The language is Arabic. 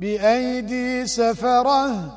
بأيدي سفرة